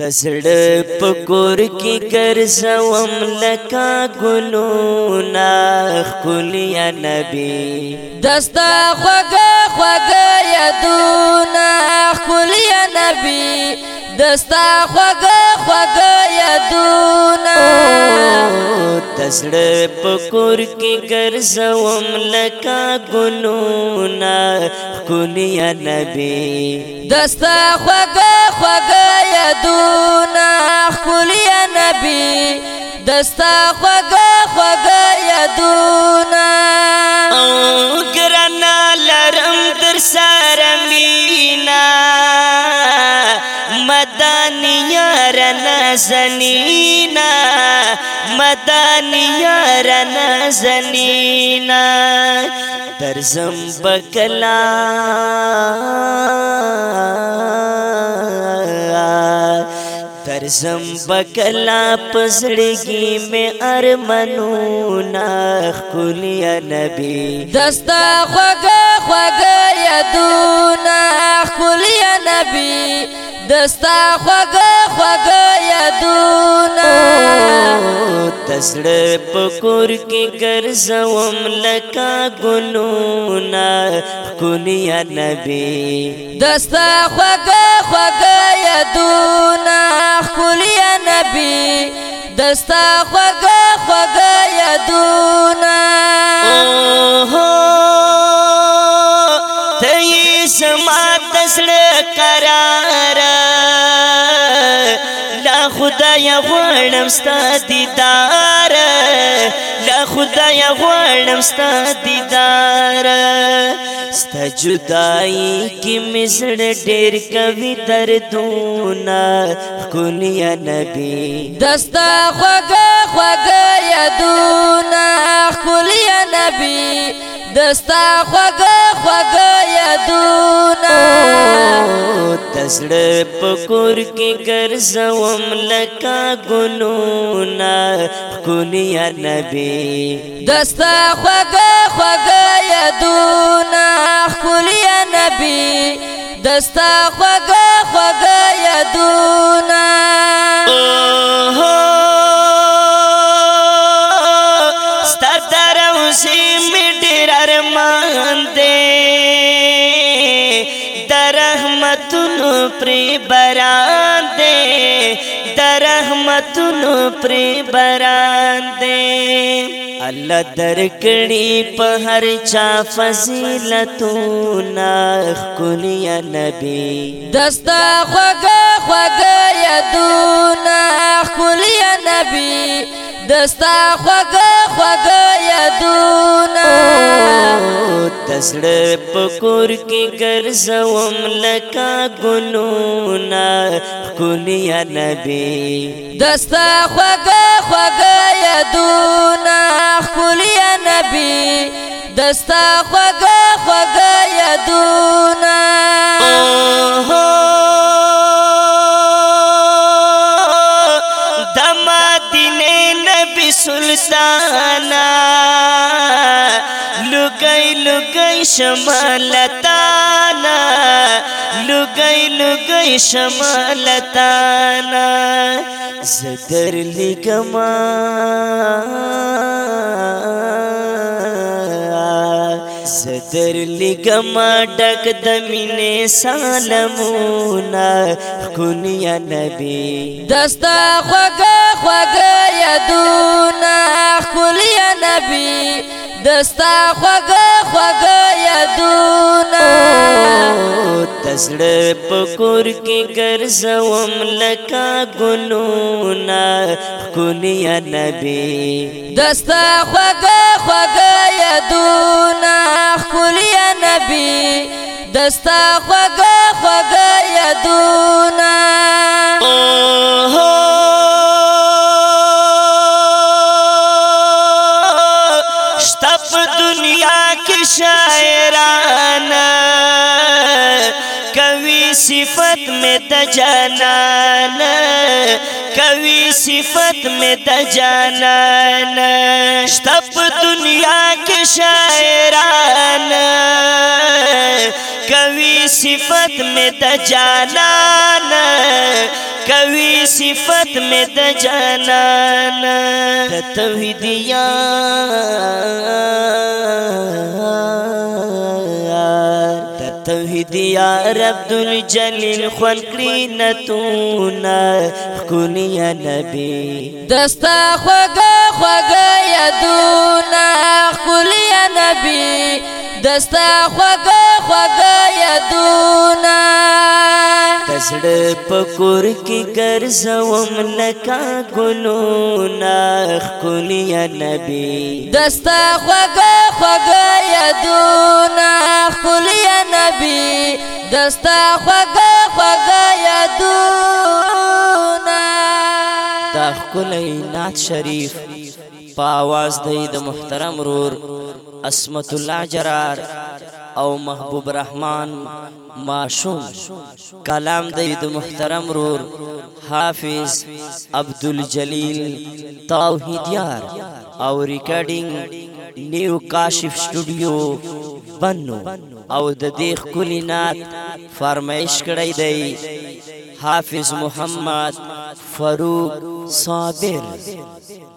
د زړه په کور کې ګرځوم لکا ګلونا خلی نبی دستا خوګه خوګه یادونا خلی نبی دستا خوګ خوګ یادونه تسړ پکور کې ګرځوم لکا ګلونه کولیا نبی دستا خوګ خوګ یادونه کولیا نبی دستا خوګ خوګ یادونه او ګرنا لرم تر سره رن مدانی یار زنینا درزم بکلا درزم بکلا پزڑگی میں ارمنونا خلی نبی دستا خوگا خوگا یدونا خلی نبی دستا خوگا خوګ یادونه تسړ پکور کې ګرځوم لکا ګلونه کونیا نبی دستا خوګ خوګ یادونه کونیا نبی دستا خوګ خوګ یادونه تې سما تسړ قرار خدای غوړم ستا دیدار لا خدای غوړم ستا دیدار ستا جدائی کی مزړ ډېر کوي دردونه خولیا نبی دستا خوګه خوګه یادونه خولیا نبی دستا خوګه خوګه یادونه زړه پکور کې ګرځوم لکا ګلونا خونیا نبی دستا خوګه خوګه یادونا خونیا نبی دستا خوګه خوګه یادونا پری بران دے در رحمتونو پری بران دے الله درکړي په هر چا فضیلتونا خلیا نبی دستا خوګه خوګه یادونا خلیا نبی دستا خوګه خوګه یادونا تسړه پکور کې ګرځوم لکا ګلونا کولیا نبی دستا خوګه خوګه یادونا کولیا نبی دستا خوګه خوګه یادونا دما دینه نبی سلطانا لګي شمالتانا لګي لګي شمالتانا زدر لګما زدر لګما ډک د مینې سالمونا خونیا نبی دستا خوګه خوګه یادونه خونیا نبی دستا خوګه خوګ یادونه تسړ پکور کې ګرځوم لکا ګلونا خولیا نبی دستا خوګ خوګ یادونه خولیا نبی دستا خوګ خوګ یادونه شاعرانا کوي صفت مې د جانانا کوي صفت مې د جانانا شپ دنیا کې شاعرانا کوي صفت مې د جانانا کوي صفات مې د جنان د توحید یا توحید یار عبد الجلیل خوان کړی نتونا خونیا نبی دستا یا دونا یادونا یا نبی دستا خوګه خوګه یادونه دسړ پکور کې ګرځوم لکا ګلونه خولي نبی دستا خوګه خوګه یادونه خولي نبی دستا خوګه خوګه یادونه دا خولي نات شریف پاواز دی د محترم رور اسمت الله جرار او محبوب رحمان معصوم کلام د محترم رور حافظ عبد الجلیل توحیدیار او ریکارډینګ نیو کاشف سټوډیو بنو او د دې خلینات فرمایش کړی دی حافظ محمد فاروق صابر